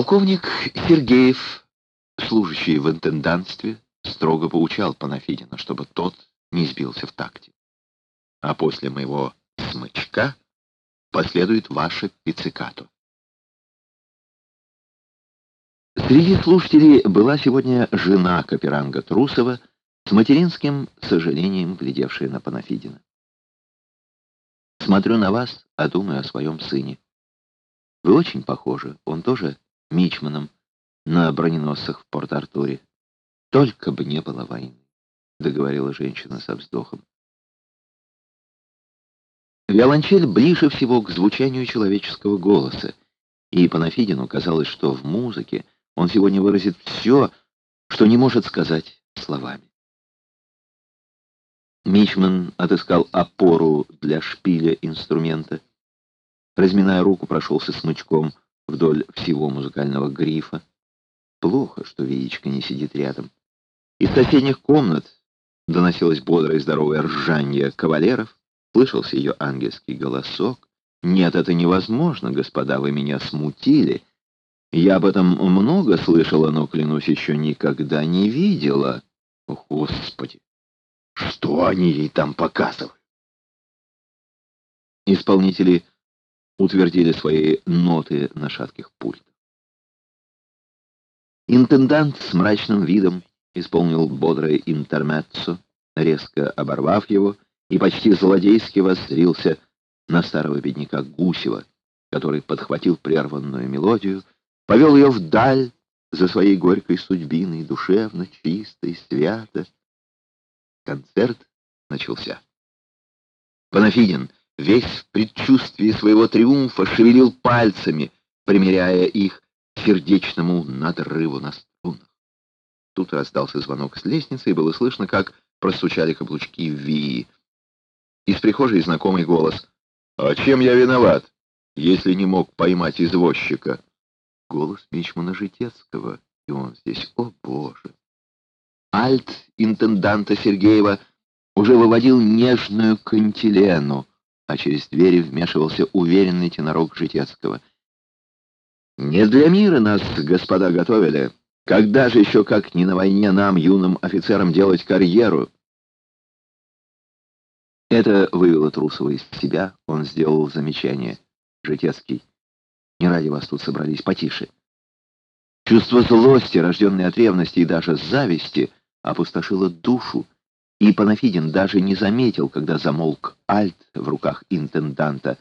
Полковник Сергеев, служащий в интендантстве, строго поучал Панафидина, чтобы тот не сбился в такте. А после моего смычка последует ваше пиццикато. Среди слушателей была сегодня жена Каперанга Трусова с материнским сожалением, глядевшая на Панафидина. «Смотрю на вас, а думаю о своем сыне. Вы очень похожи, он тоже мичманом на броненосцах в Порт-Артуре. Только бы не было войны», — договорила женщина со вздохом. Виолончель ближе всего к звучанию человеческого голоса, и Панафидину казалось, что в музыке он сегодня выразит все, что не может сказать словами. Мичман отыскал опору для шпиля инструмента. Разминая руку, прошелся смычком вдоль всего музыкального грифа. Плохо, что Веечка не сидит рядом. Из соседних комнат доносилось бодрое и здоровое ржанье кавалеров, слышался ее ангельский голосок. «Нет, это невозможно, господа, вы меня смутили. Я об этом много слышала, но, клянусь, еще никогда не видела. О, Господи! Что они ей там показывают? Исполнители утвердили свои ноты на шатких пультах. Интендант с мрачным видом исполнил бодрое интермеццо, резко оборвав его, и почти злодейски воззрился на старого бедняка Гусева, который подхватил прерванную мелодию, повел ее вдаль за своей горькой судьбиной, душевно, чисто и свято. Концерт начался. Панафидин, весь в предчувствии своего триумфа, шевелил пальцами, примеряя их к сердечному надрыву на струнах. Тут раздался звонок с лестницы, и было слышно, как простучали каблучки Вии. Из прихожей знакомый голос. «А чем я виноват, если не мог поймать извозчика?» Голос Мичмана Житецкого, и он здесь, о боже! Альт интенданта Сергеева уже выводил нежную кантилену, а через двери вмешивался уверенный тенорок Житецкого. «Не для мира нас, господа, готовили. Когда же еще, как не на войне, нам, юным офицерам, делать карьеру?» Это вывело Трусова из себя, он сделал замечание. Житецкий. Не ради вас тут собрались, потише. Чувство злости, рожденное от ревности и даже зависти, опустошило душу, и Панафидин даже не заметил, когда замолк альт в руках интенданта,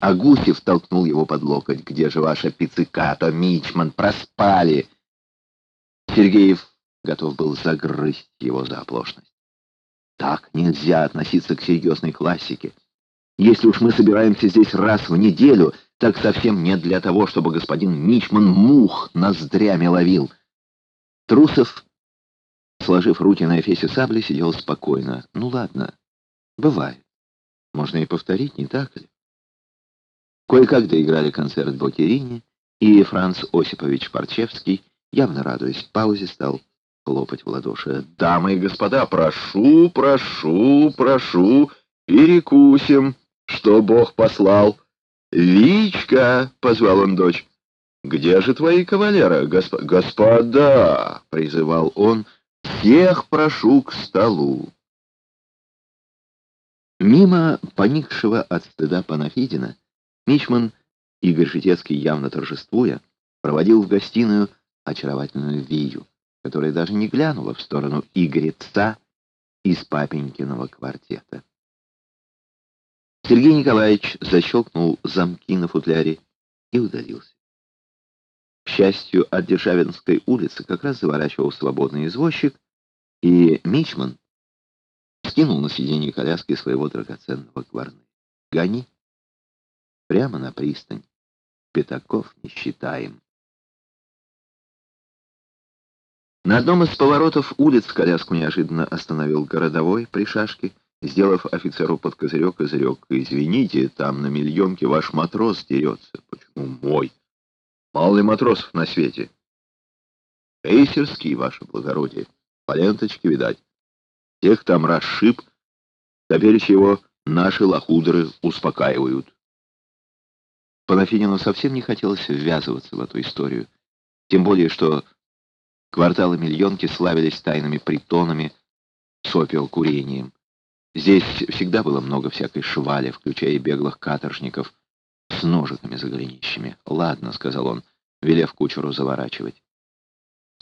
а Гусев толкнул его под локоть. «Где же ваша пицциката, Мичман? Проспали!» Сергеев готов был загрызть его за оплошность. Так нельзя относиться к серьезной классике. Если уж мы собираемся здесь раз в неделю, так совсем не для того, чтобы господин Мичман мух ноздрями ловил. Трусов, сложив руки на эфесе сабли, сидел спокойно. Ну ладно, бывает. Можно и повторить, не так ли? Кое-как доиграли концерт Бокерини, и Франц Осипович Парчевский, явно радуясь паузе, стал хлопать в ладоши. «Дамы и господа, прошу, прошу, прошу, перекусим, что Бог послал». «Вичка!» — позвал он дочь. «Где же твои кавалеры, госп... господа?» — призывал он. «Всех прошу к столу». Мимо поникшего от стыда Панафидина, Мичман, Игорь Житецкий, явно торжествуя, проводил в гостиную очаровательную Вию, которая даже не глянула в сторону Игореца из папенькиного квартета. Сергей Николаевич защелкнул замки на футляре и удалился. К счастью, от Державинской улицы как раз заворачивал свободный извозчик, и Мичман скинул на сиденье коляски своего драгоценного гварны. «Гони!» Прямо на пристань. Пятаков не считаем. На одном из поворотов улиц коляску неожиданно остановил городовой при шашке, Сделав офицеру под козырек, козырек, «Извините, там на миллионке ваш матрос дерется». «Почему мой? Мало ли матросов на свете?» «Эйсерский, ваше благородие. По ленточке, видать. Тех там расшиб, теперь его наши лохудры успокаивают». Панафинину совсем не хотелось ввязываться в эту историю. Тем более, что кварталы Миллионки славились тайными притонами с опиокурением. Здесь всегда было много всякой швали, включая и беглых каторжников с ножиками за голенищами. «Ладно», — сказал он, велев кучеру заворачивать.